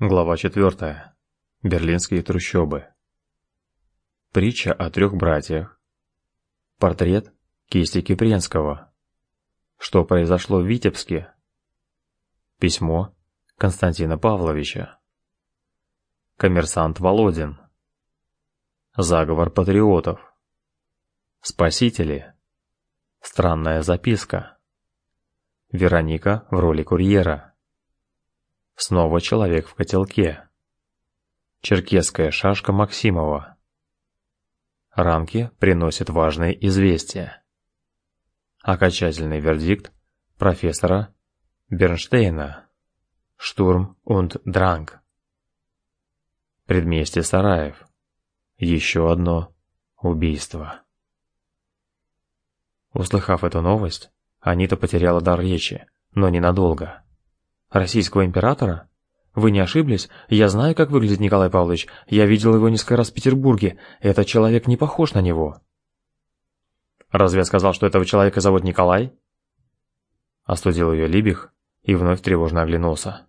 Глава 4. Берлинские трущобы. Притча о трех братьях. Портрет кисти Кипренского. Что произошло в Витебске? Письмо Константина Павловича. Коммерсант Володин. Заговор патриотов. Спасители. Странная записка. Вероника в роли курьера. Снова человек в котелке. Черкесская шашка Максимова. Рамки приносят важные известия. Окончательный вердикт профессора Бернштейна. Штурм und Дранг. Предместье Сараев. Еще одно убийство. Услыхав эту новость, Анита потеряла дар речи, но ненадолго. Российского императора? Вы не ошиблись? Я знаю, как выглядит Николай Павлович. Я видел его несколько раз в Петербурге. Этот человек не похож на него. Разве я сказал, что этого человека зовут Николай? Остудил ее Либих и вновь тревожно оглянулся.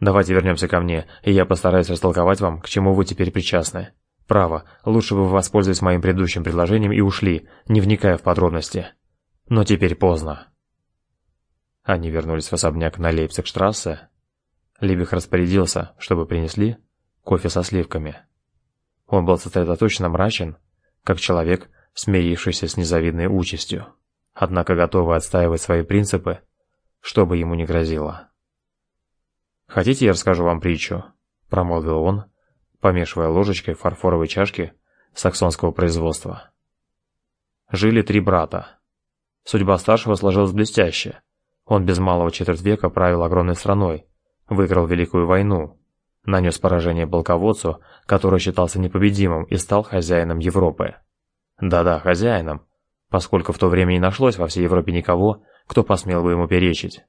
Давайте вернемся ко мне, и я постараюсь растолковать вам, к чему вы теперь причастны. Право, лучше бы вы воспользовались моим предыдущим предложением и ушли, не вникая в подробности. Но теперь поздно. Они вернулись в особняк на Лейпцигштрассе. Либих распорядился, чтобы принесли кофе со сливками. Он был сосредоточенно мрачен, как человек, смирившийся с незавидной участью, однако готовый отстаивать свои принципы, что бы ему ни грозило. «Хотите, я расскажу вам притчу?» – промолвил он, помешивая ложечкой фарфоровой чашке саксонского производства. Жили три брата. Судьба старшего сложилась блестяще – он без малого четверть века правил огромной страной, выиграл Великую войну, нанес поражение полководцу, который считался непобедимым и стал хозяином Европы. Да-да, хозяином, поскольку в то время не нашлось во всей Европе никого, кто посмел бы ему перечить.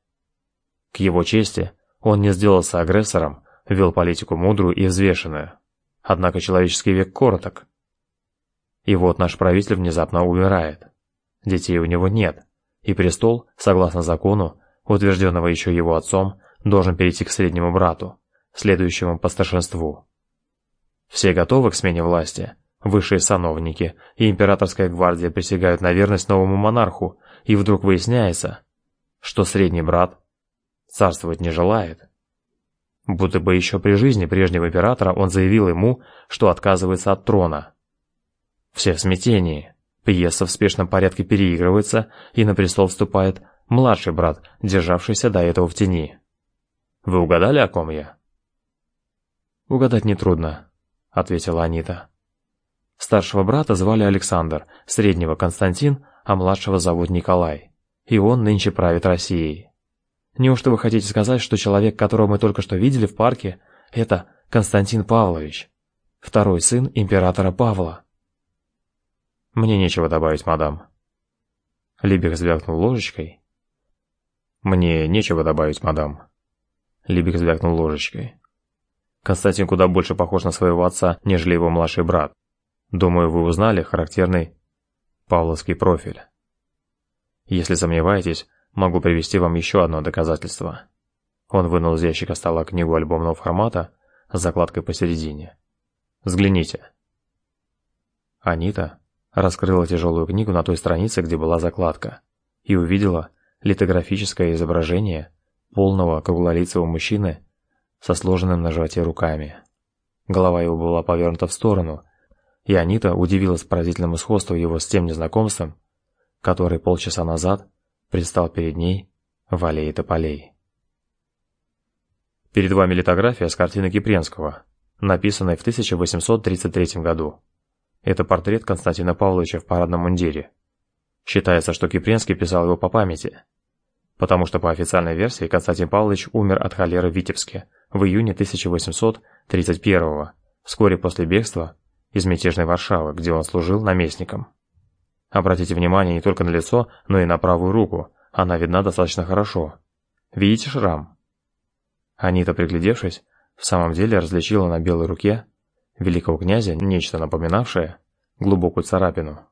К его чести, он не сделался агрессором, вел политику мудрую и взвешенную. Однако человеческий век короток. И вот наш правитель внезапно умирает. Детей у него нет и престол, согласно закону, утвержденного еще его отцом, должен перейти к среднему брату, следующему по старшинству. Все готовы к смене власти. Высшие сановники и императорская гвардия присягают на верность новому монарху, и вдруг выясняется, что средний брат царствовать не желает. Будто бы еще при жизни прежнего императора он заявил ему, что отказывается от трона. Все в смятении. Пьеса в спешном порядке переигрывается, и на престол вступает младший брат, державшийся до этого в тени. Вы угадали, о ком я? Угадать нетрудно, ответила Анита. Старшего брата звали Александр, среднего Константин, а младшего зовут Николай. И он нынче правит Россией. Неужто вы хотите сказать, что человек, которого мы только что видели в парке, это Константин Павлович, второй сын императора Павла? Мне нечего добавить, мадам. Либих звякнул ложечкой. Мне нечего добавить, мадам. Либих звякнул ложечкой. Константин куда больше похож на своего отца, нежели его младший брат. Думаю, вы узнали характерный павловский профиль. Если сомневаетесь, могу привести вам еще одно доказательство. Он вынул из ящика стола книгу альбомного формата с закладкой посередине. Взгляните. Анита раскрыла тяжелую книгу на той странице, где была закладка, и увидела литографическое изображение полного круглолицего мужчины со сложенным на животе руками. Голова его была повернута в сторону, и Анита удивилась поразительному сходству его с тем незнакомцем, который полчаса назад предстал перед ней в аллее тополей. Перед вами литография с картины Кипренского, написанной в 1833 году. Это портрет Константина Павловича в парадном мундире. Считается, что Кипренский писал его по памяти, потому что по официальной версии Константин Павлович умер от холеры в Витебске в июне 1831 вскоре после бегства из мятежной Варшавы, где он служил наместником. Обратите внимание не только на лицо, но и на правую руку, она видна достаточно хорошо. Видите шрам? Анита, приглядевшись, в самом деле различила на белой руке великого князя нечто напоминавшее глубокую царапину.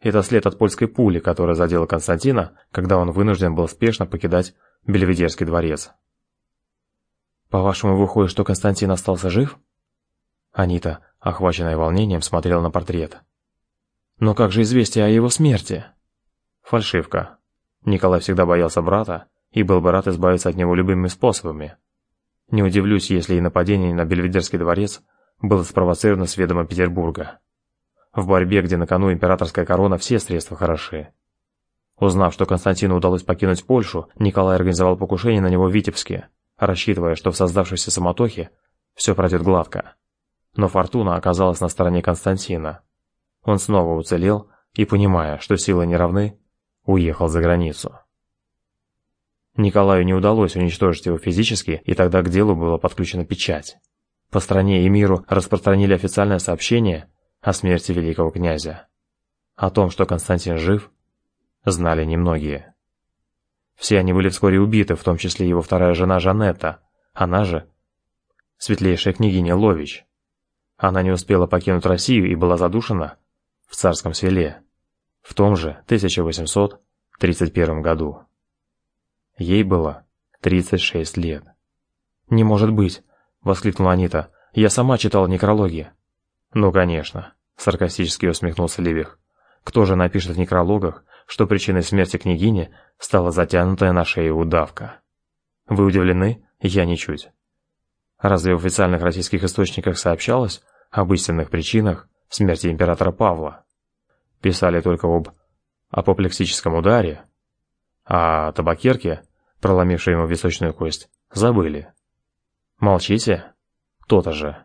Это след от польской пули, которая задела Константина, когда он вынужден был спешно покидать Бельведерский дворец. По-вашему, выходит, что Константин остался жив? Анита, охваченная волнением, смотрела на портрет. Но как же известие о его смерти? Фальшивка. Николай всегда боялся брата и был бы рад избавиться от него любыми способами. Не удивлюсь, если и нападение на Бельведерский дворец было спровоцировано с ведома Петербурга. В борьбе, где на кону императорская корона, все средства хороши. Узнав, что Константину удалось покинуть Польшу, Николай организовал покушение на него в Витебске, рассчитывая, что в создавшейся самотохе все пройдет гладко. Но фортуна оказалась на стороне Константина. Он снова уцелел и, понимая, что силы не равны, уехал за границу. Николаю не удалось уничтожить его физически, и тогда к делу была подключена печать. По стране и миру распространили официальное сообщение о смерти великого князя. О том, что Константин жив, знали немногие. Все они были вскоре убиты, в том числе его вторая жена Жанетта, она же светлейшая княгиня Лович. Она не успела покинуть Россию и была задушена в царском селе в том же 1831 году. Ей было 36 лет. «Не может быть!» — воскликнула Анита. «Я сама читала некрологи». «Ну, конечно», — саркастически усмехнулся Левих. «Кто же напишет в некрологах, что причиной смерти княгини стала затянутая на шее удавка?» «Вы удивлены? Я ничуть». Разве в официальных российских источниках сообщалось об истинных причинах смерти императора Павла? Писали только об апоплексическом ударе, а табакерке проломивший ему височную кость, забыли. Молчите? То-то же.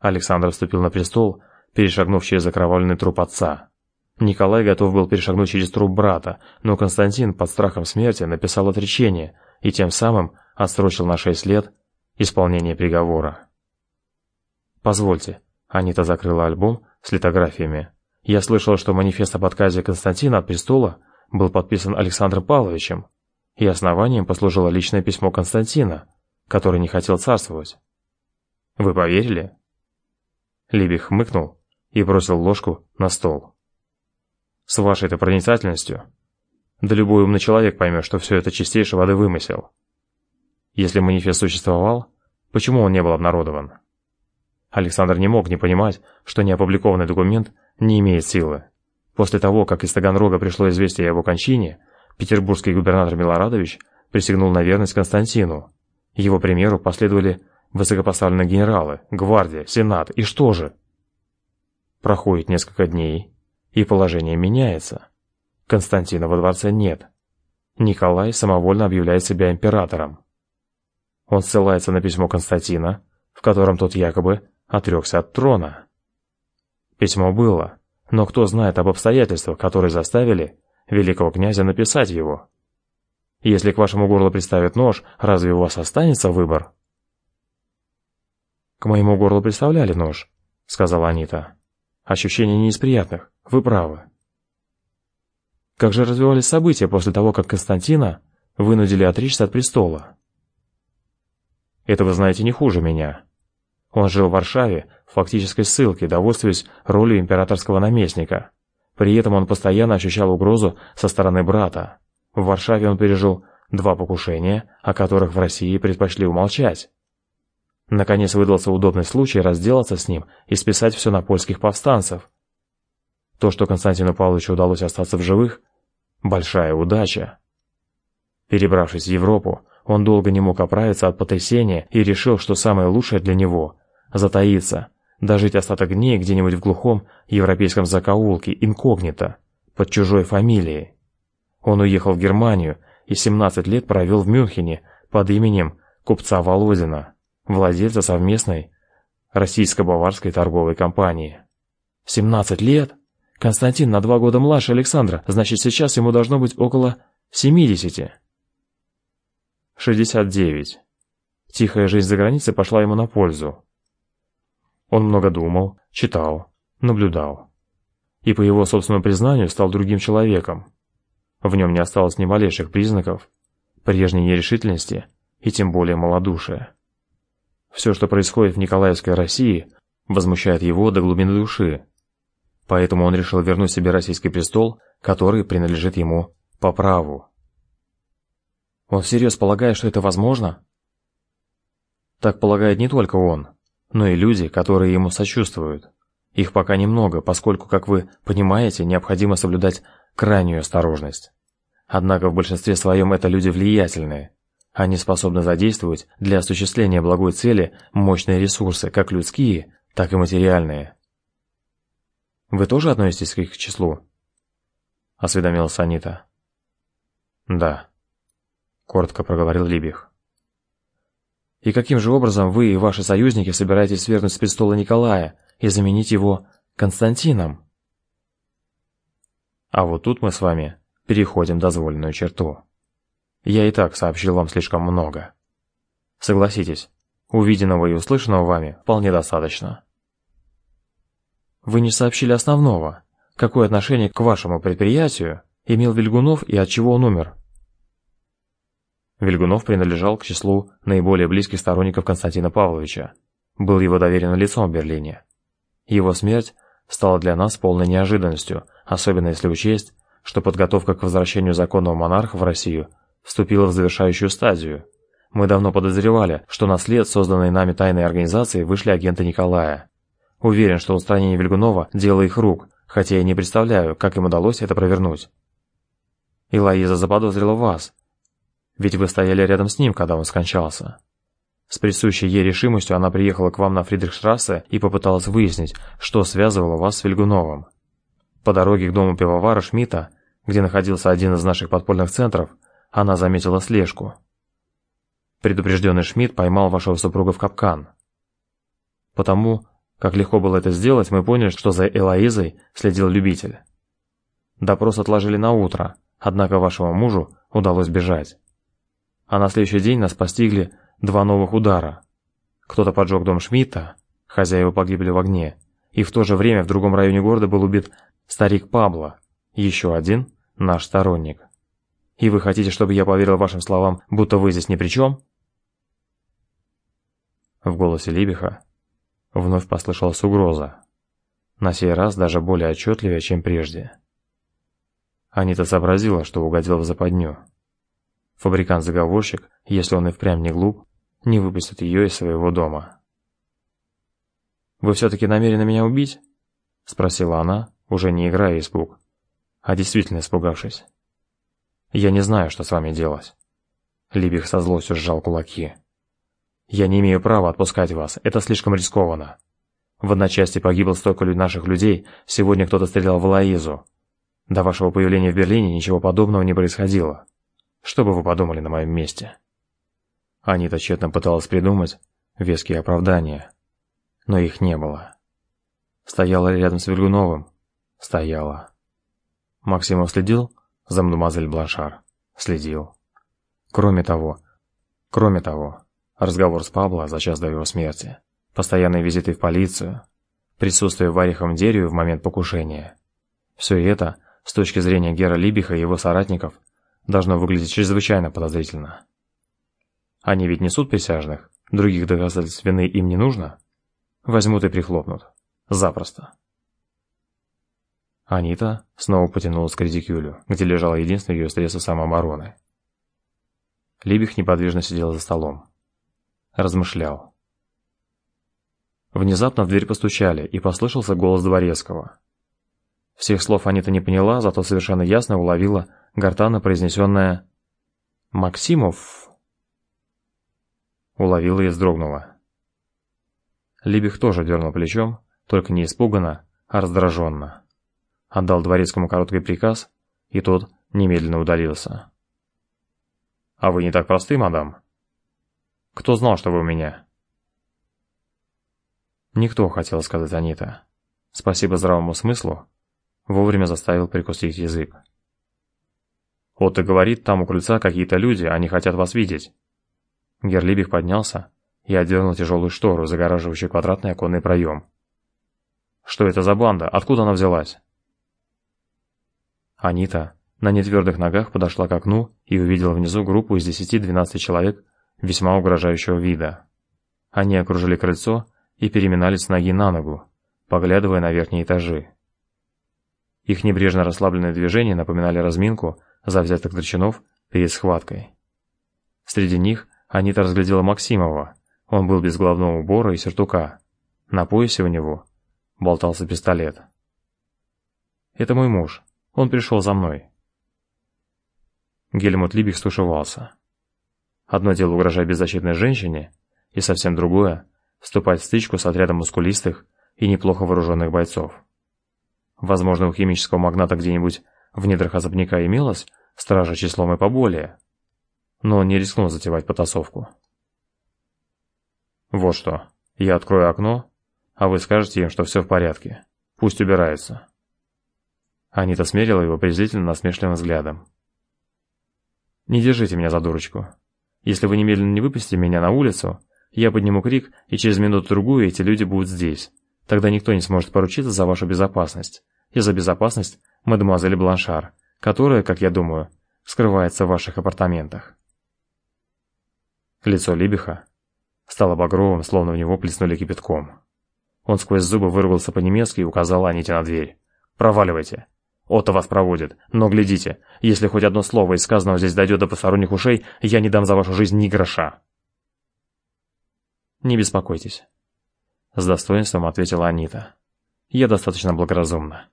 Александр вступил на престол, перешагнув через окровавленный труп отца. Николай готов был перешагнуть через труп брата, но Константин под страхом смерти написал отречение и тем самым отсрочил на шесть лет исполнение приговора. Позвольте, Анита закрыла альбом с литографиями. Я слышал, что манифест об отказе Константина от престола был подписан Александром Павловичем и основанием послужило личное письмо Константина, который не хотел царствовать. Вы поверили? Либих хмыкнул и бросил ложку на стол. С вашей-то проницательностью, да любой умный человек поймет, что все это чистейшей воды вымысел. Если манифест существовал, почему он не был обнародован? Александр не мог не понимать, что неопубликованный документ не имеет силы. После того, как из Таганрога пришло известие о его кончине, Петербургский губернатор Милорадович присягнул на верность Константину. Его примеру последовали высокопоставленные генералы, гвардия, сенат, и что же? Проходит несколько дней, и положение меняется. Константина во дворце нет. Николай самовольно объявляет себя императором. Он ссылается на письмо Константина, в котором тот якобы отрекся от трона. Письмо было, но кто знает об обстоятельствах, которые заставили великого князя написать его. Если к вашему горлу приставят нож, разве у вас останется выбор? К моему горлу приставляли нож, сказала Анита. Ощущение не из приятных. Вы правы. Как же развивались события после того, как Константина вынудили отречься от престола? Это вы знаете не хуже меня. Он жил в Варшаве в фактической ссылке, довольствуясь ролью императорского наместника. При этом он постоянно ощущал угрозу со стороны брата. В Варшаве он пережил два покушения, о которых в России предпочли умолчать. Наконец выдался удобный случай разделаться с ним и списать все на польских повстанцев. То, что Константину Павловичу удалось остаться в живых – большая удача. Перебравшись в Европу, он долго не мог оправиться от потрясения и решил, что самое лучшее для него – затаиться – дожить остаток дней где-нибудь в глухом европейском закоулке, инкогнито, под чужой фамилией. Он уехал в Германию и 17 лет провел в Мюнхене под именем купца Володина, владельца совместной российско-баварской торговой компании. 17 лет? Константин на два года младше Александра, значит сейчас ему должно быть около 70. 69. Тихая жизнь за границей пошла ему на пользу. Он много думал, читал, наблюдал. И по его собственному признанию стал другим человеком. В нем не осталось ни малейших признаков прежней нерешительности и тем более малодушия. Все, что происходит в Николаевской России, возмущает его до глубины души. Поэтому он решил вернуть себе российский престол, который принадлежит ему по праву. Он всерьез полагает, что это возможно? Так полагает не только он, но и люди, которые ему сочувствуют. Их пока немного, поскольку, как вы понимаете, необходимо соблюдать крайнюю осторожность. Однако в большинстве своем это люди влиятельные. Они способны задействовать для осуществления благой цели мощные ресурсы, как людские, так и материальные. Вы тоже относитесь к их числу? осведомилась Анита. Да, коротко проговорил Либих. И каким же образом вы и ваши союзники собираетесь свергнуть с престола Николая и заменить его Константином? А вот тут мы с вами переходим дозволенную черту. Я и так сообщил вам слишком много. Согласитесь, увиденного и услышанного вами вполне достаточно. Вы не сообщили основного. Какое отношение к вашему предприятию имел Вильгунов и от чего он умер? Вильгунов принадлежал к числу наиболее близких сторонников Константина Павловича. Был его доверенным лицом в Берлине. Его смерть стала для нас полной неожиданностью, особенно если учесть, что подготовка к возвращению законного монарха в Россию вступила в завершающую стадию. Мы давно подозревали, что на след созданной нами тайной организации вышли агенты Николая. Уверен, что устранение Вильгунова – дело их рук, хотя я не представляю, как им удалось это провернуть. И Лаиза заподозрила вас, ведь вы стояли рядом с ним, когда он скончался. С присущей ей решимостью она приехала к вам на Фридрихштрассе и попыталась выяснить, что связывало вас с Вильгуновым. По дороге к дому пивовара Шмидта, где находился один из наших подпольных центров, она заметила слежку. Предупрежденный Шмидт поймал вашего супруга в капкан. Потому как легко было это сделать, мы поняли, что за Элоизой следил любитель. Допрос отложили на утро, однако вашему мужу удалось бежать. А на следующий день нас постигли два новых удара. Кто-то поджег дом Шмидта, хозяева погибли в огне, и в то же время в другом районе города был убит старик Пабло, еще один наш сторонник. И вы хотите, чтобы я поверил вашим словам, будто вы здесь ни при чем? В голосе Либиха Вновь послышалась угроза. На сей раз даже более отчетливее, чем прежде. Анита сообразила, что угодила в западню. Фабрикант-заговорщик, если он и впрямь не глуп, не выпустит ее из своего дома. «Вы все-таки намерены меня убить?» — спросила она, уже не играя испуг, а действительно испугавшись. «Я не знаю, что с вами делать». Либих со злостью сжал кулаки. Я не имею права отпускать вас, это слишком рискованно. В одночасье погибло столько наших людей, сегодня кто-то стрелял в Лаизу. До вашего появления в Берлине ничего подобного не происходило. Что бы вы подумали на моем месте? Анита тщетно пыталась придумать веские оправдания, но их не было. Стояла рядом с Вильгуновым? Стояла. Максимов следил за мадемуазель Бланшар? Следил. Кроме того, кроме того, разговор с Пабло за час до его смерти, постоянные визиты в полицию, присутствие в Ореховом дереве в момент покушения. Все это, с точки зрения Гера Либиха и его соратников, должно выглядеть чрезвычайно подозрительно. Они ведь несут присяжных, других доказательств вины им не нужно. Возьмут и прихлопнут. Запросто. Анита снова потянулась к редикюлю, где лежало единственное ее средство самообороны. Либих неподвижно сидел за столом размышлял. Внезапно в дверь постучали, и послышался голос дворецкого. Всех слов Анита не поняла, зато совершенно ясно уловила гортанно произнесенное «Максимов». Уловила и вздрогнула. Либих тоже дернул плечом, только не испуганно, а раздраженно. Отдал дворецкому короткий приказ, и тот немедленно удалился. «А вы не так просты, мадам?» Кто знал, что вы у меня?» «Никто», — хотел сказать Анита. Спасибо здравому смыслу, вовремя заставил прикусить язык. «Вот и говорит, там у крыльца какие-то люди, они хотят вас видеть». Герлибих поднялся и отдернул тяжелую штору, загораживающую квадратный оконный проем. «Что это за банда? Откуда она взялась?» Анита на нетвердых ногах подошла к окну и увидела внизу группу из 10-12 человек весьма угрожающего вида. Они окружили крыльцо и переминались с ноги на ногу, поглядывая на верхние этажи. Их небрежно расслабленные движения напоминали разминку завзятых драчунов перед схваткой. Среди них Анита разглядела Максимова, Он был без головного убора и сюртука. На поясе у него болтался пистолет. «Это мой муж. Он пришел за мной». Гельмут Либих стушевался. Одно дело угрожать беззащитной женщине, и совсем другое – вступать в стычку с отрядом мускулистых и неплохо вооруженных бойцов. Возможно, у химического магната где-нибудь в недрах особняка имелось стража числом и поболее, но он не рискнул затевать потасовку. «Вот что, я открою окно, а вы скажете им, что все в порядке. Пусть убираются». Анита смерила его презрительно насмешливым взглядом. «Не держите меня за дурочку. Если вы немедленно не выпустите меня на улицу, я подниму крик, и через минуту-другую эти люди будут здесь. Тогда никто не сможет поручиться за вашу безопасность. И за безопасность мадемуазель Бланшар, которая, как я думаю, скрывается в ваших апартаментах». Лицо Либиха стало багровым, словно в него плеснули кипятком. Он сквозь зубы вырвался по-немецки и указал Аните на дверь. «Проваливайте! Отто вас проводит. Но глядите, если хоть одно слово из сказанного здесь дойдет до посторонних ушей, я не дам за вашу жизнь ни гроша. Не беспокойтесь. С достоинством ответила Анита. Я достаточно благоразумна.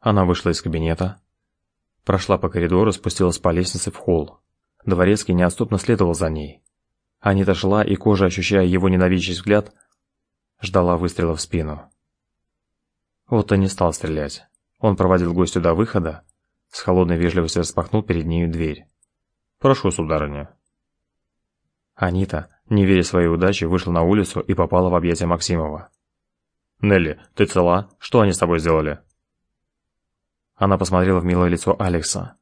Она вышла из кабинета, прошла по коридору, спустилась по лестнице в холл. Дворецкий неотступно следовал за ней. Анита шла и, кожа ощущая его ненавидящий взгляд, ждала выстрела в спину. Отто не стал стрелять. Он проводил гостю до выхода, с холодной вежливостью распахнул перед нею дверь. «Прошу, сударыня». Анита, не веря своей удаче, вышла на улицу и попала в объятия Максимова. «Нелли, ты цела? Что они с тобой сделали?» Она посмотрела в милое лицо Алекса.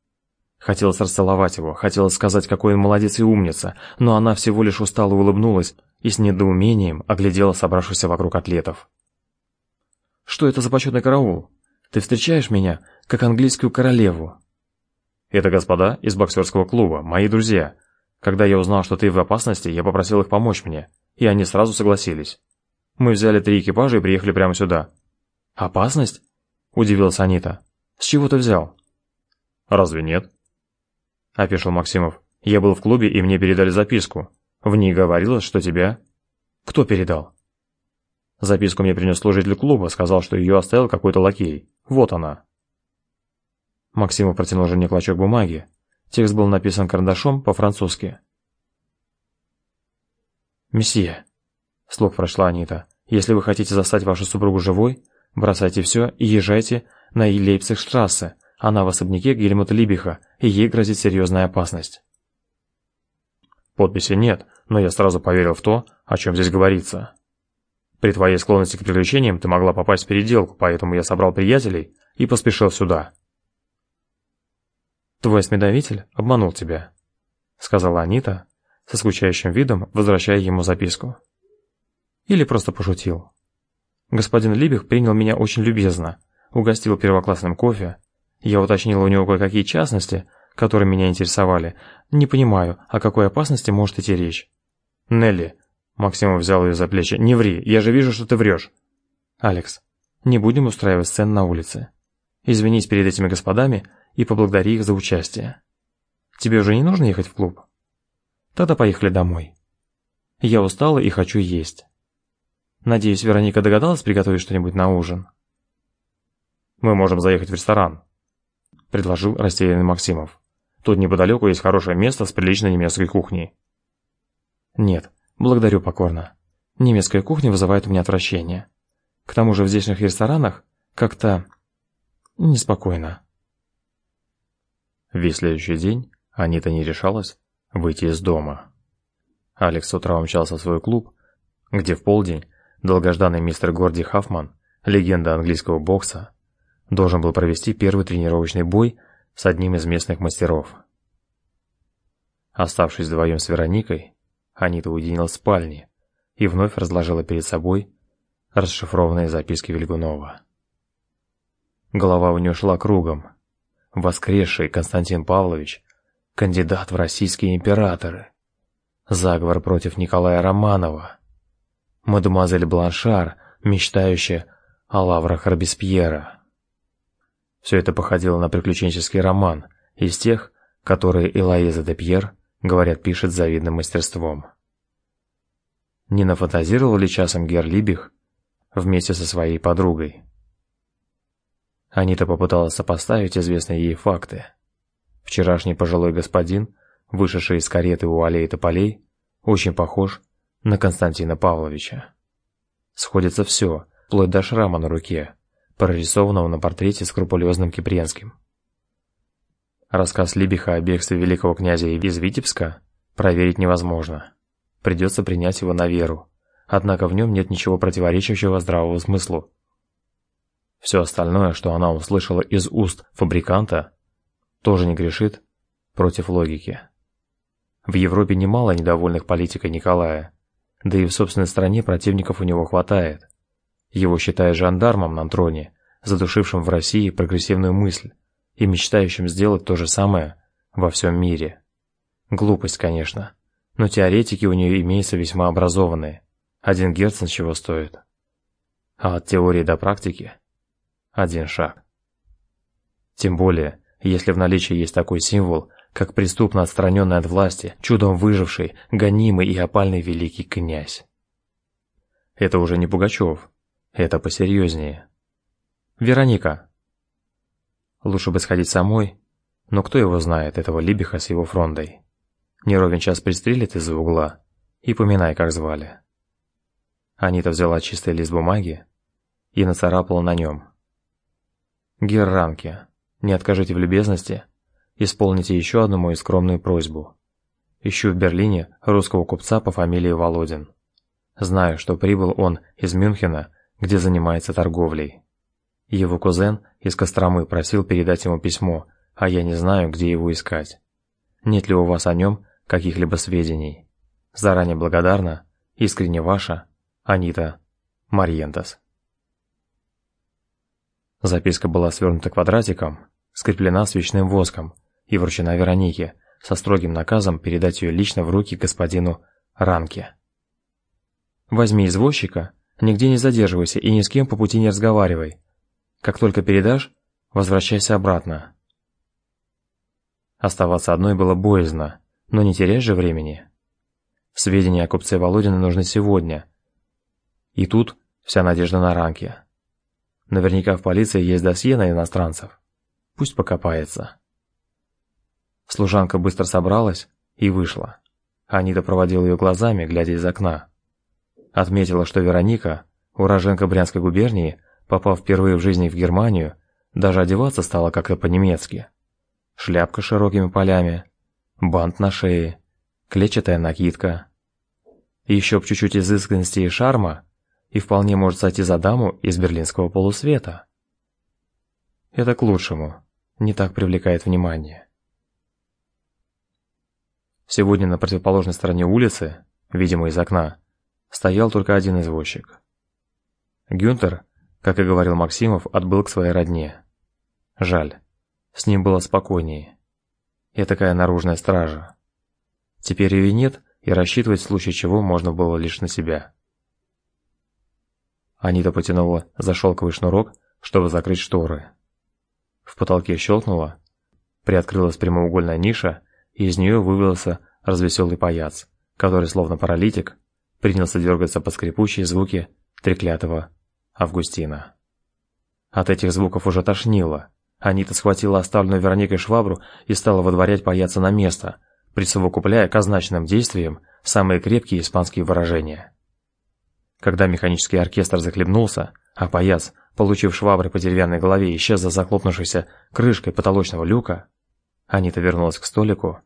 Хотелось расцеловать его, хотелось сказать, какой он молодец и умница, но она всего лишь устало улыбнулась и с недоумением оглядела собравшихся вокруг атлетов. Что это за почетный караул? Ты встречаешь меня, как английскую королеву. Это господа из боксерского клуба, мои друзья. Когда я узнал, что ты в опасности, я попросил их помочь мне, и они сразу согласились. Мы взяли три экипажа и приехали прямо сюда. Опасность? Удивилась Анита. С чего ты взял? Разве нет? Опешил Максимов. Я был в клубе, и мне передали записку. В ней говорилось, что тебя... Кто передал? Записку мне принес служитель клуба, сказал, что ее оставил какой-то лакей. Вот она. Максимов протянул жене клочок бумаги. Текст был написан карандашом по-французски. «Месье», — слух прошла Анита, — «если вы хотите застать вашу супругу живой, бросайте все и езжайте на Лейпциг-штрассе, она в особняке Гельмута Либиха, и ей грозит серьезная опасность». Подписи нет, но я сразу поверил в то, о чем здесь говорится. При твоей склонности к приключениям ты могла попасть в переделку, поэтому я собрал приятелей и поспешил сюда. Твой осмедовитель обманул тебя, сказала Анита со скучающим видом, возвращая ему записку. Или просто пошутил. Господин Либих принял меня очень любезно, угостил первоклассным кофе. Я уточнил у него кое-какие частности, которые меня интересовали. Не понимаю, о какой опасности может идти речь. Нелли, Максимов взял ее за плечи. «Не ври, я же вижу, что ты врешь». «Алекс, не будем устраивать сцен на улице. Извинись перед этими господами и поблагодари их за участие. Тебе уже не нужно ехать в клуб? Тогда поехали домой. Я устала и хочу есть. Надеюсь, Вероника догадалась приготовить что-нибудь на ужин?» «Мы можем заехать в ресторан», — предложил растерянный Максимов. «Тут неподалеку есть хорошее место с приличной немецкой кухней». «Нет, Благодарю покорно. Немецкая кухня вызывает у меня отвращение. К тому же в здешних ресторанах как-то неспокойно. Весь следующий день Анита не решалась выйти из дома. Алекс с утра умчался в свой клуб, где в полдень долгожданный мистер Горди Хаффман, легенда английского бокса, должен был провести первый тренировочный бой с одним из местных мастеров. Оставшись вдвоем с Вероникой, Анита уединилась в спальне и вновь разложила перед собой расшифрованные записки Вильгунова. Голова у нее шла кругом. Воскресший Константин Павлович, кандидат в российские императоры. Заговор против Николая Романова. Мадемуазель Бланшар, мечтающая о лаврах Робеспьера. Все это походило на приключенческий роман из тех, которые Элоиза де Пьер говорят, пишет с завидным мастерством. Не нафантазировал ли часом Герлибих вместе со своей подругой? Анита попыталась сопоставить известные ей факты. Вчерашний пожилой господин, вышедший из кареты у аллеи тополей, очень похож на Константина Павловича. Сходится все, вплоть до шрама на руке, прорисованного на портрете скрупулезным Кипренским. Рассказ Либиха о бегстве великого князя из Витебска проверить невозможно. Придется принять его на веру, однако в нем нет ничего противоречащего здравому смыслу. Все остальное, что она услышала из уст фабриканта, тоже не грешит против логики. В Европе немало недовольных политикой Николая, да и в собственной стране противников у него хватает. Его считают жандармом на троне, задушившим в России прогрессивную мысль и мечтающим сделать то же самое во всем мире. Глупость, конечно, но теоретики у нее имеются весьма образованные. Один Герцен чего стоит. А от теории до практики один шаг. Тем более, если в наличии есть такой символ, как преступно отстраненный от власти, чудом выживший, гонимый и опальный великий князь. Это уже не Пугачев, это посерьезнее. Вероника. Лучше бы сходить самой, но кто его знает, этого Либиха с его фрондой. Не ровен час пристрелит из-за угла, и поминай, как звали. Анита взяла чистый лист бумаги и нацарапала на нем. Герранке, не откажите в любезности, исполните еще одну мою скромную просьбу. Ищу в Берлине русского купца по фамилии Володин. Знаю, что прибыл он из Мюнхена, где занимается торговлей. Его кузен из Костромы просил передать ему письмо, а я не знаю, где его искать. Нет ли у вас о нем каких-либо сведений? Заранее благодарна, искренне ваша, Анита Марьентас. Записка была свернута квадратиком, скреплена свечным воском и вручена Веронике со строгим наказом передать ее лично в руки господину Ранке. Возьми извозчика, нигде не задерживайся и ни с кем по пути не разговаривай. Как только передашь, возвращайся обратно. Оставаться одной было боязно, но не терять же времени. Сведения о купце Володине нужны сегодня. И тут вся надежда на Ранке. Наверняка в полиции есть досье на иностранцев. Пусть покопается. Служанка быстро собралась и вышла. Анита проводила ее глазами, глядя из окна. Отметила, что Вероника, уроженка Брянской губернии, попав впервые в жизни в Германию, даже одеваться стала как-то по-немецки. Шляпка с широкими полями, бант на шее, клетчатая накидка. Еще б чуть-чуть изысканности и шарма, и вполне может сойти за даму из берлинского полусвета. Это к лучшему, не так привлекает внимание. Сегодня на противоположной стороне улицы, видимо из окна, стоял только один извозчик. Гюнтер, как и говорил Максимов, отбыл к своей родне. Жаль, с ним было спокойнее. И такая наружная стража. Теперь ее нет, и рассчитывать в случае чего можно было лишь на себя. Анита потянула за шелковый шнурок, чтобы закрыть шторы. В потолке щелкнуло, приоткрылась прямоугольная ниша, и из нее вывалился развеселый паяц, который, словно паралитик, принялся дергаться под скрипучие звуки треклятого Августина. От этих звуков уже тошнило. Анита схватила оставленную Вероникой швабру и стала выдворять паяца на место, присовокупляя к означенным действиям самые крепкие испанские выражения. Когда механический оркестр захлебнулся, а паяц, получив швабры по деревянной голове, исчез за захлопнувшейся крышкой потолочного люка, Анита вернулась к столику,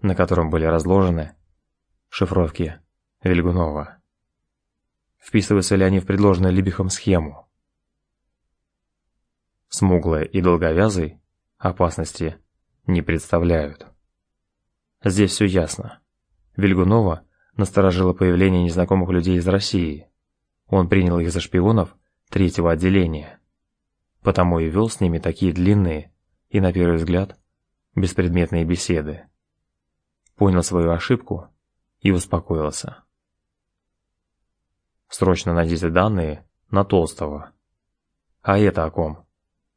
на котором были разложены шифровки Вильгунова. Вписываются ли они в предложенную Либихом схему? Смуглые и долговязый опасности не представляют. Здесь все ясно. Вильгунова насторожило появление незнакомых людей из России – он принял их за шпионов третьего отделения. Потому и вел с ними такие длинные и, на первый взгляд, беспредметные беседы. Понял свою ошибку и успокоился. Срочно найдите данные на Толстого. А это о ком?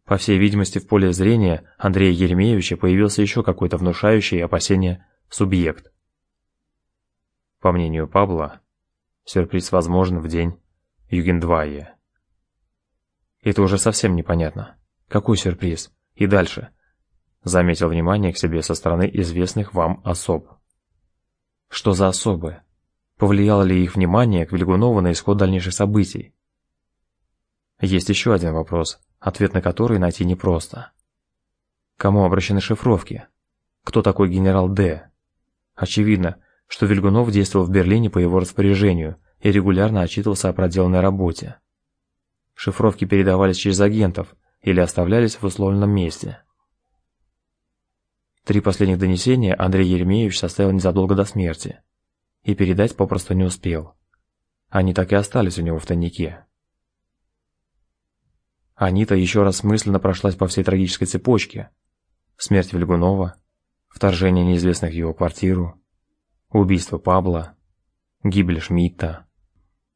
По всей видимости, в поле зрения Андрея Еремеевича появился еще какой-то внушающий опасения субъект. По мнению Павла, Сюрприз возможен в день Югендвайе. Это уже совсем непонятно. Какой сюрприз? И дальше. Заметил внимание к себе со стороны известных вам особ. Что за особы? Повлияло ли их внимание к Вильгунову на исход дальнейших событий? Есть еще один вопрос, ответ на который найти непросто. Кому обращены шифровки? Кто такой генерал Д? Очевидно, что Вильгунов действовал в Берлине по его распоряжению и регулярно отчитывался о проделанной работе. Шифровки передавались через агентов или оставлялись в условленном месте. Три последних донесения Андрей Еремеевич составил незадолго до смерти и передать попросту не успел. Они так и остались у него в тайнике. Анита еще раз мысленно прошлась по всей трагической цепочке. Смерть Вильгунова, вторжение неизвестных в его квартиру, убийство Пабла, гибель Шмидта,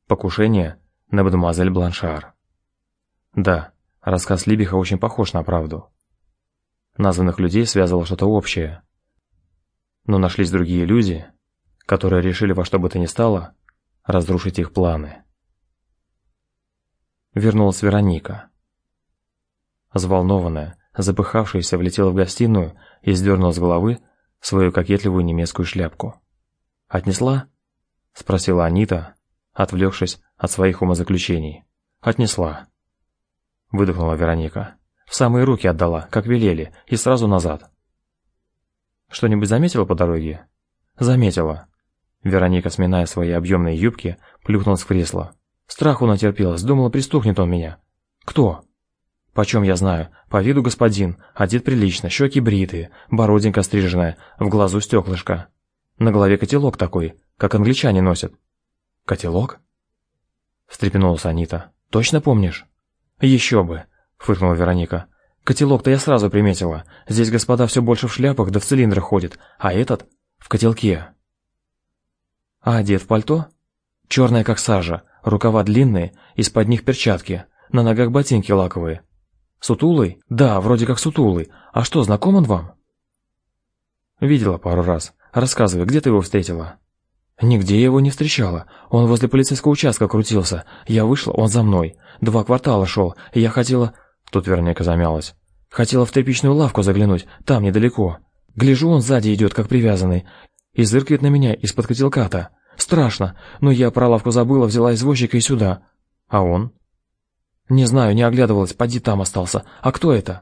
покушение на мадемуазель Бланшар. Да, рассказ Либиха очень похож на правду. Названных людей связывало что-то общее. Но нашлись другие люди, которые решили во что бы то ни стало разрушить их планы. Вернулась Вероника. Взволнованная, запыхавшаяся, влетела в гостиную и сдернула с головы свою кокетливую немецкую шляпку. «Отнесла?» — спросила Анита, отвлекшись от своих умозаключений. «Отнесла», — выдохнула Вероника. «В самые руки отдала, как велели, и сразу назад». «Что-нибудь заметила по дороге?» «Заметила». Вероника, сминая свои объемные юбки, плюхнулась в кресло. Страху натерпелась, думала, пристукнет он меня. «Кто?» «Почем я знаю? По виду господин, одет прилично, щеки бритые, бородинка стриженная, в глазу стеклышко. На голове котелок такой, как англичане носят». «Котелок?» Встрепенулась Анита. «Точно помнишь?» «Еще бы!» — фыркнула Вероника. «Котелок-то я сразу приметила. Здесь господа все больше в шляпах да в цилиндрах ходят, а этот — в котелке». «А одет в пальто?» «Черное, как сажа, рукава длинные, из-под них перчатки, на ногах ботинки лаковые». «Сутулый? Да, вроде как сутулый. А что, знаком он вам?» «Видела пару раз. Рассказывай, где ты его встретила?» «Нигде я его не встречала. Он возле полицейского участка крутился. Я вышла, он за мной. Два квартала шел. Я хотела...» Тут Вероника замялась. «Хотела в тряпичную лавку заглянуть. Там, недалеко. Гляжу, он сзади идет, как привязанный. И зыркает на меня из-под котелка-то. Страшно. Но я про лавку забыла, взяла извозчика и сюда. А он?» «Не знаю, не оглядывалась. Поди там остался. А кто это?»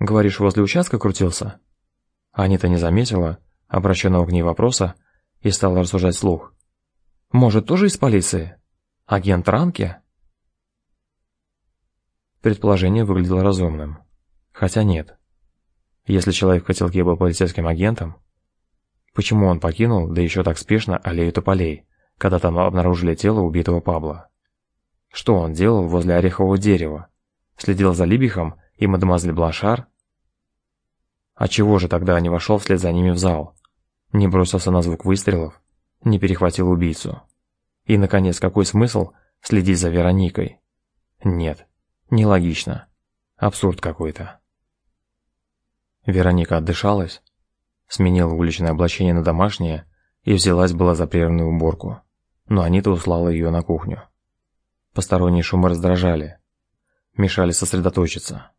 «Говоришь, возле участка крутился?» Анита не заметила обращенного к ней вопроса и стала рассуждать слух. «Может, тоже из полиции? Агент Ранки?» Предположение выглядело разумным. Хотя нет. Если человек в котелке был полицейским агентом, почему он покинул, да еще так спешно, аллею тополей, когда там обнаружили тело убитого Пабла? Что он делал возле орехового дерева? Следил за Либихом и мадемуазель Бланшар? А чего же тогда не вошел вслед за ними в зал? Не бросился на звук выстрелов? Не перехватил убийцу? И, наконец, какой смысл следить за Вероникой? Нет, нелогично. Абсурд какой-то. Вероника отдышалась, сменила уличное облачение на домашнее и взялась была за прерванную уборку. Но Анита услала ее на кухню. Посторонние шумы раздражали, мешали сосредоточиться.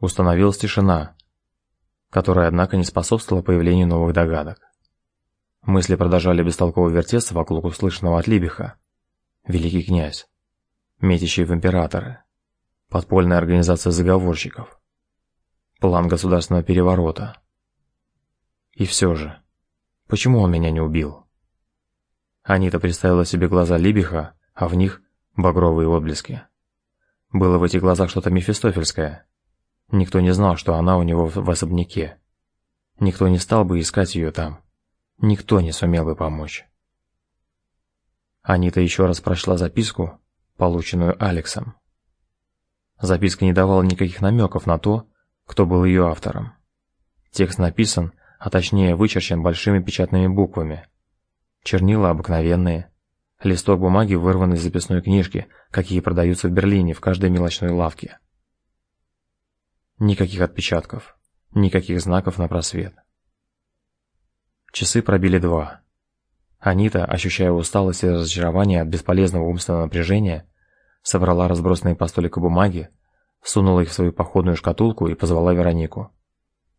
Установилась тишина, которая, однако, не способствовала появлению новых догадок. Мысли продолжали бестолково вертеться вокруг услышанного от Либиха. Великий князь, метящий в императоры, подпольная организация заговорщиков, план государственного переворота. И все же, почему он меня не убил? Анита представила себе глаза Либиха, а в них багровые отблески. Было в этих глазах что-то мефистофельское, Никто не знал, что она у него в особняке. Никто не стал бы искать ее там. Никто не сумел бы помочь. Анита еще раз прочла записку, полученную Алексом. Записка не давала никаких намеков на то, кто был ее автором. Текст написан, а точнее вычерчен большими печатными буквами. Чернила обыкновенные. Листок бумаги вырван из записной книжки, какие продаются в Берлине в каждой мелочной лавке. Никаких отпечатков, никаких знаков на просвет. Часы пробили два. Анита, ощущая усталость и разочарование от бесполезного умственного напряжения, собрала разбросанные по столику бумаги, сунула их в свою походную шкатулку и позвала Веронику.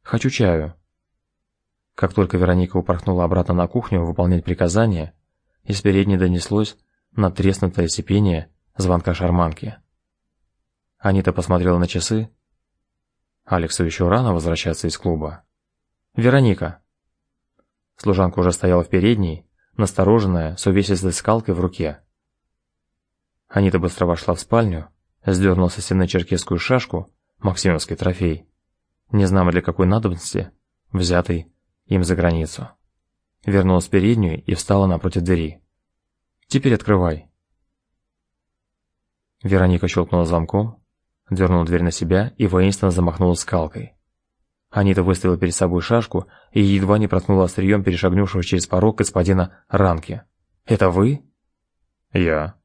«Хочу чаю». Как только Вероника упорхнула обратно на кухню выполнять приказания, из передней донеслось надтреснутое сипение звонка шарманки. Анита посмотрела на часы. Алексу еще рано возвращаться из клуба. «Вероника!» Служанка уже стояла в передней, настороженная, с увесистой скалкой в руке. Анита быстро вошла в спальню, сдернула со стены черкесскую шашку, максимовский трофей, не знамо для какой надобности, взятый им за границу. Вернулась в переднюю и встала напротив двери. «Теперь открывай». Вероника щелкнула замком, дернула дверь на себя и воинственно замахнула скалкой. Анита выставила перед собой шашку и едва не проткнула острием перешагнувшего через порог господина Ранки. «Это вы?» «Я».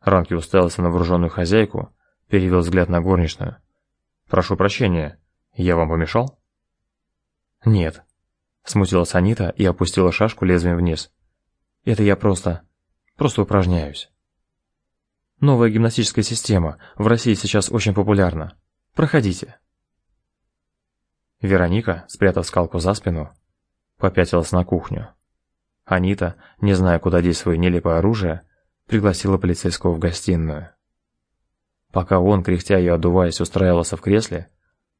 Ранки уставился на вооруженную хозяйку, перевел взгляд на горничную. «Прошу прощения, я вам помешал?» «Нет», — смутилась Анита и опустила шашку лезвием вниз. «Это я просто... просто упражняюсь». Новая гимнастическая система в России сейчас очень популярна. Проходите. Вероника, спрятав скалку за спину, попятилась на кухню. Анита, не зная, куда деть свое нелепое оружие, пригласила полицейского в гостиную. Пока он, кряхтя и одуваясь, устраивался в кресле,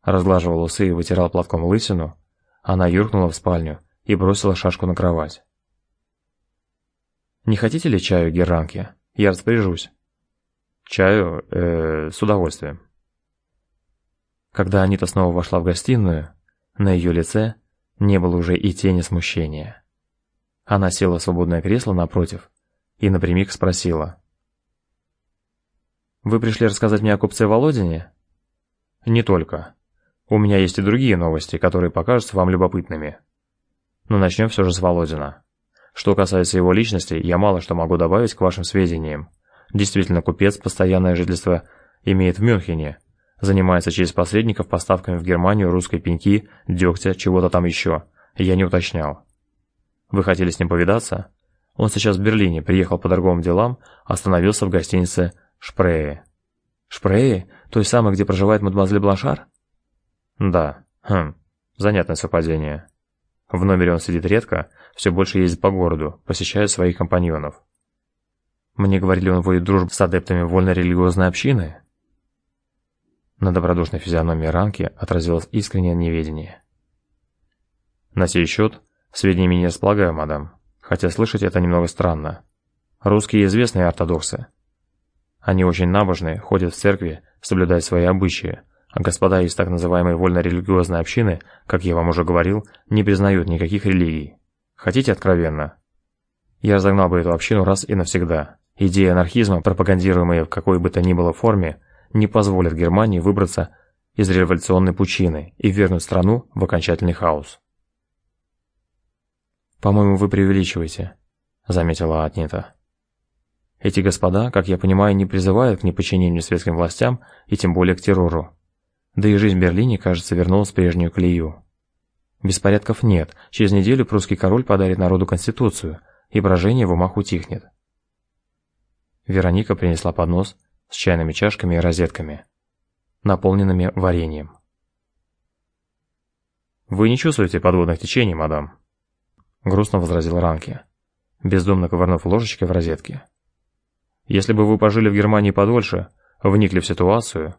разглаживал усы и вытирал платком лысину, она юркнула в спальню и бросила шашку на кровать. «Не хотите ли чаю, геранки? Я распоряжусь». Чаю, э, с удовольствием. Когда Анита снова вошла в гостиную, на ее лице не было уже и тени смущения. Она села в свободное кресло напротив и напрямик спросила. «Вы пришли рассказать мне о купце Володине?» «Не только. У меня есть и другие новости, которые покажутся вам любопытными. Но начнем все же с Володина. Что касается его личности, я мало что могу добавить к вашим сведениям. Действительно, купец постоянное жительство имеет в Мюнхене, занимается через посредников поставками в Германию русской пеньки, дегтя, чего-то там еще. Я не уточнял. Вы хотели с ним повидаться? Он сейчас в Берлине, приехал по торговым делам, остановился в гостинице Шпрее. Шпрее? Той самой, где проживает мадемуазель Бланшар? Да. Хм. Занятное совпадение. В номере он сидит редко, все больше ездит по городу, посещает своих компаньонов. Мне говорили, он вводит дружбу с адептами вольно-религиозной общины. На добродушной физиономии Ранки отразилось искреннее неведение. На сей счет сведениями не располагаю, мадам, хотя слышать это немного странно. Русские известные ортодоксы. Они очень набожные, ходят в церкви, соблюдают свои обычаи, а господа из так называемой вольно-религиозной общины, как я вам уже говорил, не признают никаких религий. Хотите откровенно? Я разогнал бы эту общину раз и навсегда. Идеи анархизма, пропагандируемые в какой бы то ни было форме, не позволят Германии выбраться из революционной пучины и вернуть страну в окончательный хаос. «По-моему, вы преувеличиваете», — заметила Атнита. «Эти господа, как я понимаю, не призывают к неподчинению светским властям и тем более к террору. Да и жизнь в Берлине, кажется, вернулась в прежнюю колею. Беспорядков нет, через неделю прусский король подарит народу конституцию, и брожение в умах утихнет. Вероника принесла поднос с чайными чашками и розетками, наполненными вареньем. «Вы не чувствуете подводных течений, мадам?» Грустно возразил Ранки, бездумно ковырнув ложечкой в розетке. «Если бы вы пожили в Германии подольше, вникли в ситуацию,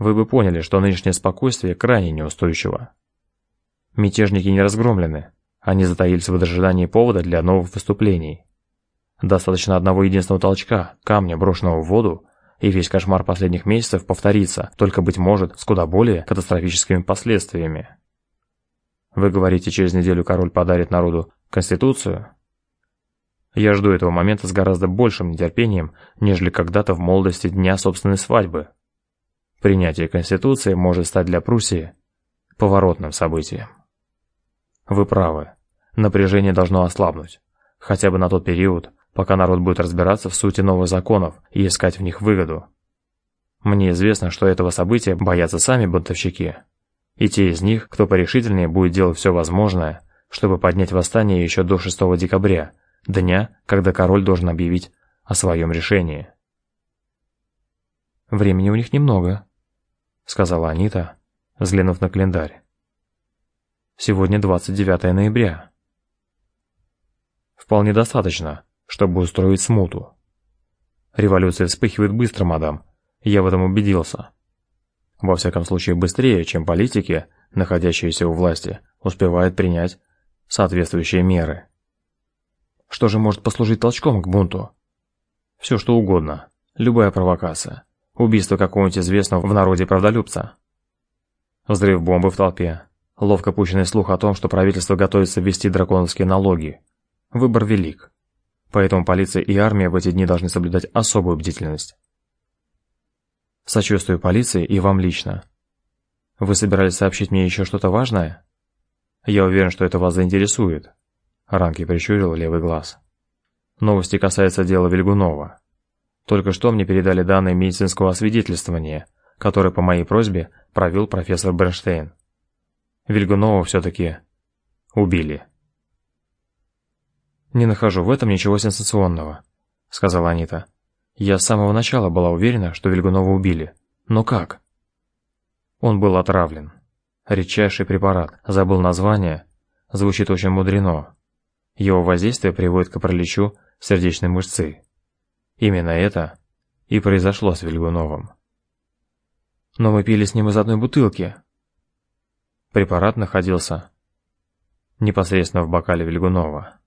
вы бы поняли, что нынешнее спокойствие крайне неустойчиво. Мятежники не разгромлены, они затаились в ожидании повода для новых выступлений. Достаточно одного единственного толчка, камня, брошенного в воду, и весь кошмар последних месяцев повторится, только, быть может, с куда более катастрофическими последствиями. Вы говорите, через неделю король подарит народу Конституцию? Я жду этого момента с гораздо большим нетерпением, нежели когда-то в молодости дня собственной свадьбы. Принятие Конституции может стать для Пруссии поворотным событием. Вы правы. Напряжение должно ослабнуть. Хотя бы на тот период, пока народ будет разбираться в сути новых законов и искать в них выгоду. Мне известно, что этого события боятся сами бунтовщики. И те из них, кто порешительнее будет делать все возможное, чтобы поднять восстание еще до 6 декабря, дня, когда король должен объявить о своем решении. «Времени у них немного», — сказала Анита, взглянув на календарь. «Сегодня 29 ноября». «Вполне достаточно, чтобы устроить смуту. Революция вспыхивает быстро, мадам, я в этом убедился. Во всяком случае быстрее, чем политики, находящиеся у власти, успевают принять соответствующие меры. Что же может послужить толчком к бунту? Все что угодно, любая провокация, убийство какого-нибудь известного в народе правдолюбца, взрыв бомбы в толпе, ловко пущенный слух о том, что правительство готовится ввести драконовские налоги. Выбор велик. Поэтому полиция и армия в эти дни должны соблюдать особую бдительность. Сочувствую полиции и вам лично. Вы собирались сообщить мне еще что-то важное? Я уверен, что это вас заинтересует. Ранки прищурил левый глаз. Новости касаются дела Вильгунова. Только что мне передали данные медицинского освидетельствования, которое по моей просьбе провел профессор Бернштейн. Вильгунова все-таки убили. «Не нахожу в этом ничего сенсационного», — сказала Анита. Я с самого начала была уверена, что Вильгунова убили. Но как? Он был отравлен. Редчайший препарат, забыл название, звучит очень мудрено. Его воздействие приводит к параличу сердечной мышцы. Именно это и произошло с Вильгуновым. Но мы пили с ним из одной бутылки. Препарат находился непосредственно в бокале Вильгунова.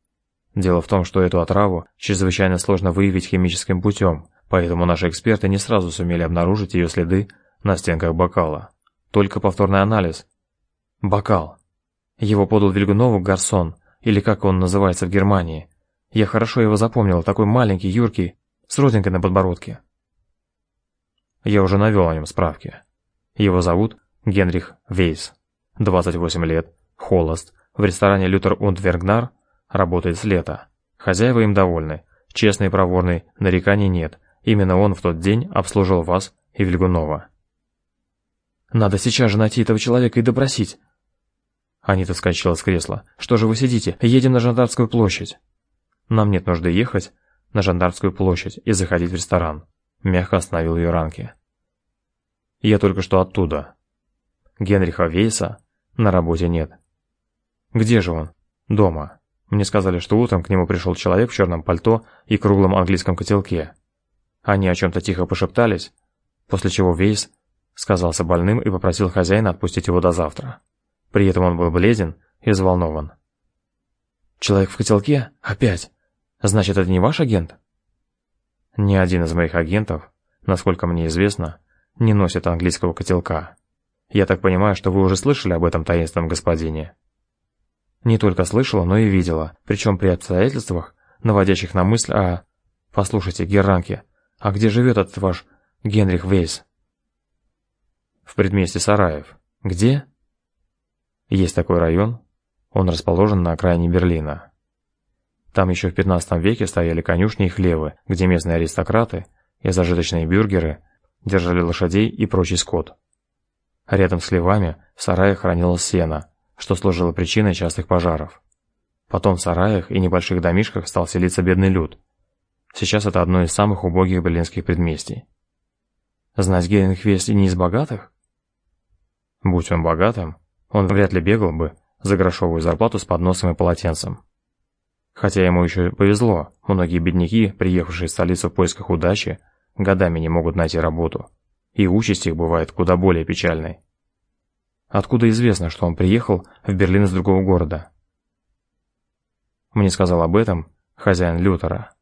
Дело в том, что эту отраву чрезвычайно сложно выявить химическим путем, поэтому наши эксперты не сразу сумели обнаружить ее следы на стенках бокала. Только повторный анализ. Бокал. Его подал Вильгунову гарсон, или как он называется в Германии. Я хорошо его запомнил, такой маленький, юркий, с родинкой на подбородке. Я уже навел о нем справки. Его зовут Генрих Вейс. 28 лет, холост, в ресторане Лютер und Вергнар Работает с лета. Хозяева им довольны. Честный и проворный, нареканий нет. Именно он в тот день обслужил вас и Вильгунова. Надо сейчас же найти этого человека и допросить. Анита вскочила с кресла. Что же вы сидите? Едем на Жандармскую площадь. Нам нет нужды ехать на Жандармскую площадь и заходить в ресторан. Мягко остановил ее Ранки. Я только что оттуда. Генриха Вейса на работе нет. Где же он? Дома. Мне сказали, что утром к нему пришел человек в черном пальто и круглом английском котелке. Они о чем-то тихо пошептались, после чего Вейс сказался больным и попросил хозяина отпустить его до завтра. При этом он был бледен и взволнован. «Человек в котелке? Опять? Значит, это не ваш агент?» «Ни один из моих агентов, насколько мне известно, не носит английского котелка. Я так понимаю, что вы уже слышали об этом таинственном господине?» Не только слышала, но и видела, причем при обстоятельствах, наводящих на мысль о... Послушайте, Герранке, а где живет этот ваш Генрих Вейс? В предместе Сараев. Где? Есть такой район. Он расположен на окраине Берлина. Там еще в 15 веке стояли конюшни и хлевы, где местные аристократы и зажиточные бюргеры держали лошадей и прочий скот. Рядом с хлевами в сарае хранилось сено – что служило причиной частых пожаров. Потом в сараях и небольших домишках стал селиться бедный люд. Сейчас это одно из самых убогих берлинских предместий. Знать Гейнхвест не из богатых? Будь он богатым, он вряд ли бегал бы за грошовую зарплату с подносом и полотенцем. Хотя ему еще повезло, многие бедняки, приехавшие в столицу в поисках удачи, годами не могут найти работу, и участь их бывает куда более печальной. Откуда известно, что он приехал в Берлин из другого города? Мне сказал об этом хозяин Лютера.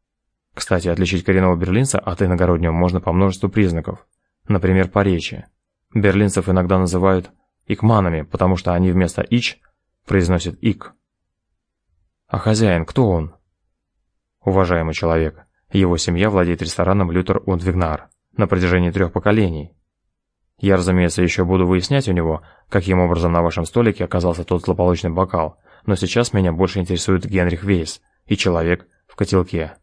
Кстати, отличить коренного берлинца от иногороднего можно по множеству признаков. Например, по речи. Берлинцев иногда называют икманами, потому что они вместо ич произносят ик. А хозяин, кто он? Уважаемый человек. Его семья владеет рестораном Лютер und Вигнар на протяжении трех поколений. Я, разумеется, еще буду выяснять у него, каким образом на вашем столике оказался тот злополучный бокал, но сейчас меня больше интересует Генрих Вейс и человек в котелке.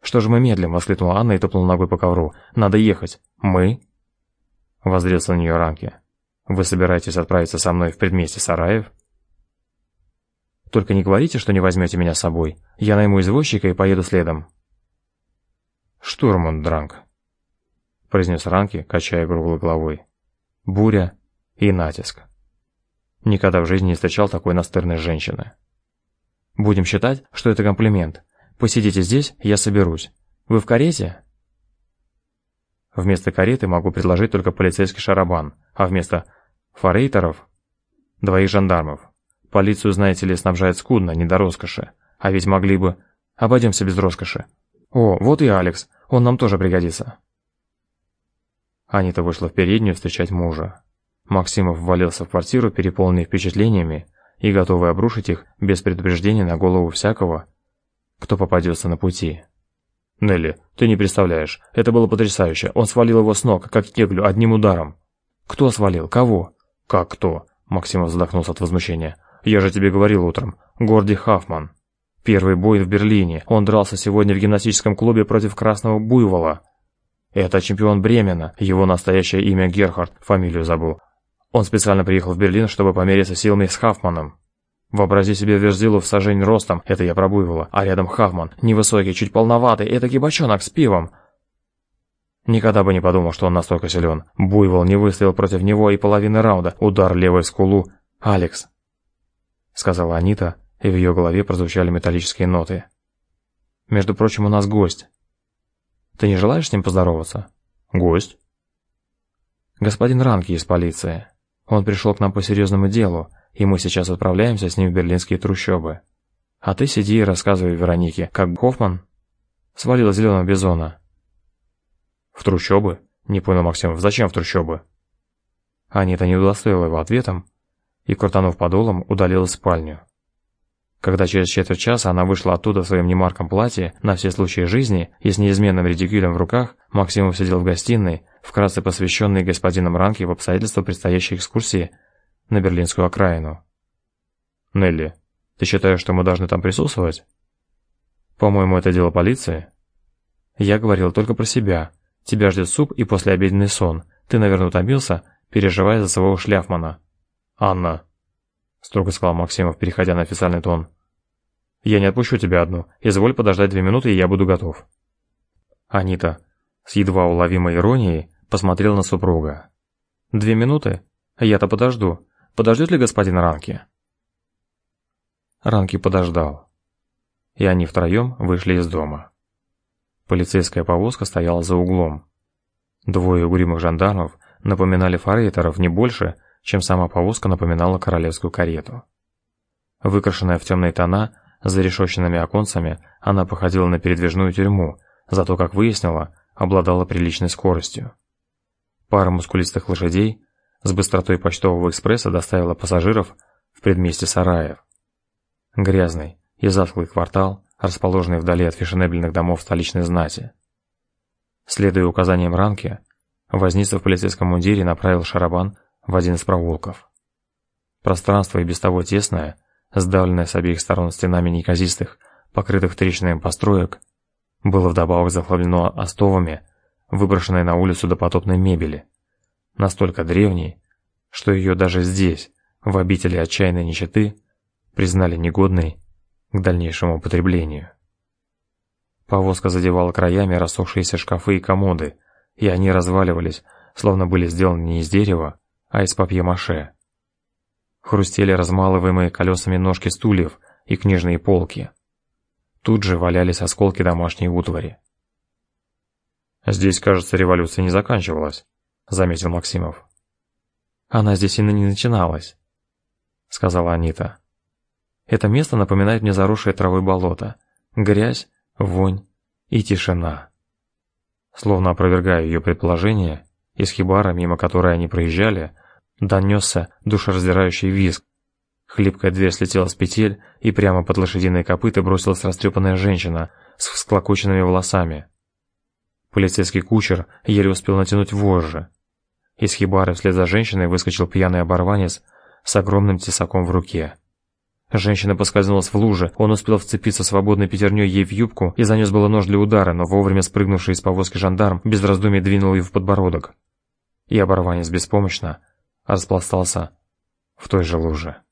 «Что же мы медлим?» — воскликнула Анна и топнула ногой по ковру. «Надо ехать!» «Мы?» — воздрился на нее Ранки. «Вы собираетесь отправиться со мной в предместье Сараев?» Только не говорите, что не возьмете меня с собой. Я найму извозчика и поеду следом». «Штурман, Дранг», — произнес Ранки, качая круглой головой. «Буря и натиск. Никогда в жизни не встречал такой настырной женщины. Будем считать, что это комплимент. Посидите здесь, я соберусь. Вы в карете?» Вместо кареты могу предложить только полицейский шарабан, а вместо форейтеров – двоих жандармов. Полицию, знаете ли, снабжает скудно, не до роскоши. А ведь могли бы... Обойдемся без роскоши. О, вот и Алекс, он нам тоже пригодится. Анита вышла в переднюю встречать мужа. Максимов ввалился в квартиру, переполненный впечатлениями и готовый обрушить их без предупреждения на голову всякого, кто попадется на пути. Нелли, ты не представляешь, это было потрясающе. Он свалил его с ног, как кеглю, одним ударом. Кто свалил? Кого? Как кто? Максимов задохнулся от возмущения. Я же тебе говорил утром. Горди Хаффман. Первый бой в Берлине. Он дрался сегодня в гимнастическом клубе против Красного Буйвола. Это чемпион Бремена. Его настоящее имя Герхард, фамилию забыл. Он специально приехал в Берлин, чтобы помериться силами с Хаффманом. Вообрази себе Верзилу в сажень ростом, это я пробуйвала, а рядом Хавман, невысокий, чуть полноватый, это бочонок с пивом. Никогда бы не подумал, что он настолько силен. Буйвол не выстоял против него и половины раунда, удар левой в скулу. «Алекс», — сказала Анита, и в ее голове прозвучали металлические ноты. «Между прочим, у нас гость. Ты не желаешь с ним поздороваться?» «Гость?» «Господин Ранки из полиции. Он пришел к нам по серьезному делу, и мы сейчас отправляемся с ним в берлинские трущобы. А ты сиди и рассказывай Веронике, как Гофман свалил зеленого бизона. В трущобы? Не понял Максимов, зачем в трущобы? Анита не удостоила его ответом и, крутанув подолом, удалилась в спальню. Когда через четверть часа она вышла оттуда в своем немарком платье на все случаи жизни и с неизменным редикюлем в руках, Максимов сидел в гостиной, вкратце посвященный господином Ранке в обстоятельства предстоящей экскурсии на берлинскую окраину. Нелли, ты считаешь, что мы должны там присутствовать? По-моему, это дело полиции. Я говорил только про себя. Тебя ждет суп и послеобеденный сон. Ты, наверное, утомился, переживая за своего шляфмана. Анна, строго сказал Максимов, переходя на официальный тон. Я не отпущу тебя одну. Изволь подождать две минуты, и я буду готов. Анита с едва уловимой иронией посмотрел на супруга. Две минуты? Я-то подожду. Подождет ли господин Ранки? Ранки подождал. И они втроем вышли из дома. Полицейская повозка стояла за углом. Двое угрюмых жандармов напоминали форейтеров не больше, чем сама повозка напоминала королевскую карету. Выкрашенная в темные тона, с зарешоченными оконцами, она походила на передвижную тюрьму, зато, как выяснила, обладала приличной скоростью. Пара мускулистых лошадей с быстротой почтового экспресса доставила пассажиров в предместье сараев. Грязный и затхлый квартал, расположенный вдали от фешенебельных домов столичной знати. Следуя указаниям Ранки, возница в полицейском мундире направил шарабан в один из проулков. Пространство и без того тесное, сдавленное с обеих сторон стенами неказистых, покрытых трещинами построек, было вдобавок захламлено остовами, выброшенной на улицу допотопной мебели настолько древней, что ее даже здесь, в обители отчаянной нищеты, признали негодной к дальнейшему употреблению. Повозка задевала краями рассохшиеся шкафы и комоды, и они разваливались, словно были сделаны не из дерева, а из папье-маше. Хрустели размалываемые колесами ножки стульев и книжные полки. Тут же валялись осколки домашней утвари. Здесь, кажется, революция не заканчивалась, заметил Максимов. Она здесь и не начиналась, сказала Анита. Это место напоминает мне заросшее травой болото, грязь, вонь и тишина. Словно опровергая ее предположение, из хибара, мимо которой они проезжали, донесся душераздирающий визг. Хлипкая дверь слетела с петель, и прямо под лошадиные копыта бросилась растрепанная женщина с всклокоченными волосами. Полицейский кучер еле успел натянуть вожжи. Из хибары вслед за женщиной выскочил пьяный оборванец с огромным тесаком в руке. Женщина поскользнулась в луже, он успел вцепиться свободной пятерней ей в юбку и занес было нож для удара, но вовремя спрыгнувший из повозки жандарм без раздумий двинул ее в подбородок. И оборванец беспомощно распластался в той же луже.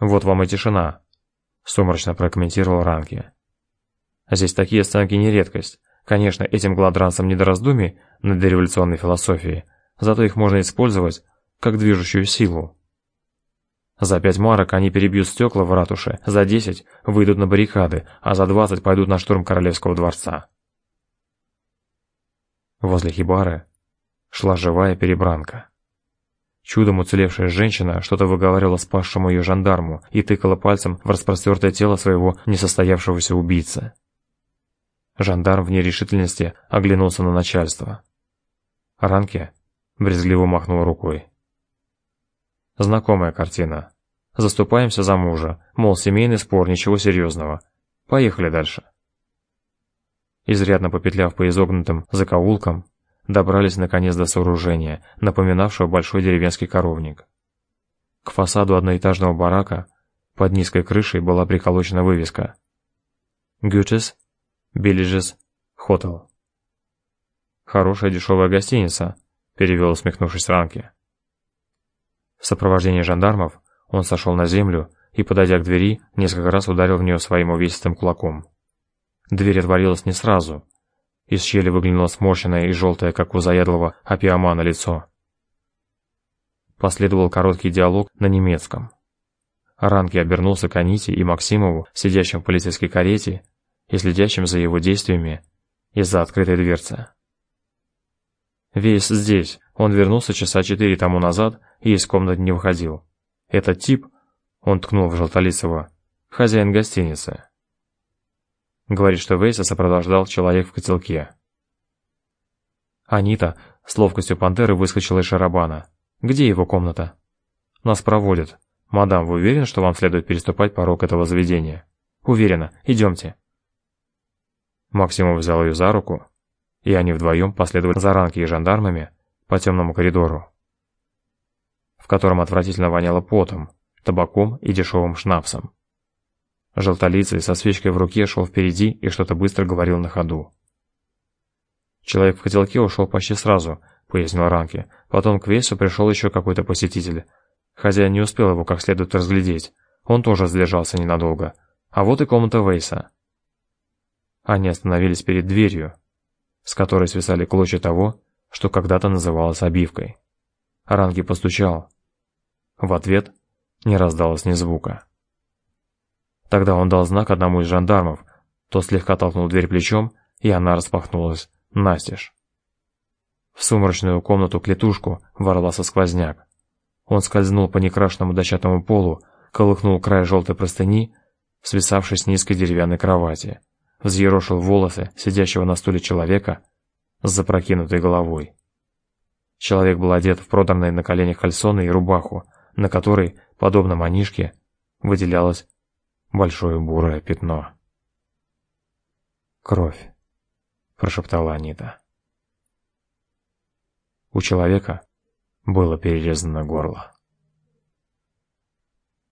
Вот вам и тишина», — сумрачно прокомментировал Ранки. «Здесь такие сценки не редкость. Конечно, этим гладранцам не до раздумий над дореволюционной философией, зато их можно использовать как движущую силу. За пять марок они перебьют стекла в ратуше, за десять выйдут на баррикады, а за двадцать пойдут на штурм королевского дворца. Возле хибары шла живая перебранка. Чудом уцелевшая женщина что-то выговаривала спасшему ее жандарму и тыкала пальцем в распростертое тело своего несостоявшегося убийцы. Жандарм в нерешительности оглянулся на начальство. Ранке брезгливо махнул рукой. Знакомая картина. Заступаемся за мужа, мол, семейный спор, ничего серьезного. Поехали дальше. Изрядно попетляв по изогнутым закоулкам, добрались наконец до сооружения, напоминавшего большой деревенский коровник. К фасаду одноэтажного барака под низкой крышей была приколочена вывеска «Гютес Беллиджес Хотел». «Хорошая дешевая гостиница», — перевел усмехнувшись Ранки. В сопровождении жандармов он сошел на землю и, подойдя к двери, несколько раз ударил в нее своим увесистым кулаком. Дверь отворилась не сразу. Из щели выглянуло сморщенное и желтое, как у заядлого опиомана, лицо. Последовал короткий диалог на немецком. Ранки обернулся к Аните и Максимову, сидящим в полицейской карете и следящим за его действиями из-за открытой дверцы. Весь здесь. Он вернулся часа четыре тому назад и из комнаты не выходил. Этот тип, он ткнул в Желтолицева, хозяин гостиницы. Говорит, что Вейса сопровождал человек в котелке. Анита с ловкостью пантеры выскочила из шарабана. «Где его комната?» «Нас проводят. Мадам, вы уверены, что вам следует переступать порог этого заведения?» «Уверена. Идемте». Максимов взял ее за руку, и они вдвоем последовали за ранки и жандармами по темному коридору, в котором отвратительно воняло потом, табаком и дешевым шнапсом. Желтолицый со свечкой в руке шел впереди и что-то быстро говорил на ходу. «Человек в котелке ушел почти сразу», — пояснил Ранки. «Потом к Весу пришел еще какой-то посетитель. Хозяин не успел его как следует разглядеть. Он тоже задержался ненадолго. А вот и комната Вейса». Они остановились перед дверью, с которой свисали клочья того, что когда-то называлось обивкой. Ранги постучал. В ответ не раздалось ни звука. Тогда он дал знак одному из жандармов, тот слегка толкнул дверь плечом, и она распахнулась настежь. В сумрачную комнату-клетушку ворвался сквозняк. Он скользнул по некрашенному дощатому полу, колыхнул край желтой простыни, свисавшей с низкой деревянной кровати, взъерошил волосы сидящего на стуле человека с запрокинутой головой. Человек был одет в продранные на коленях кальсоны и рубаху, на которой, подобно манишке, выделялась большое бурое пятно. «Кровь», — прошептала Анита. У человека было перерезано горло.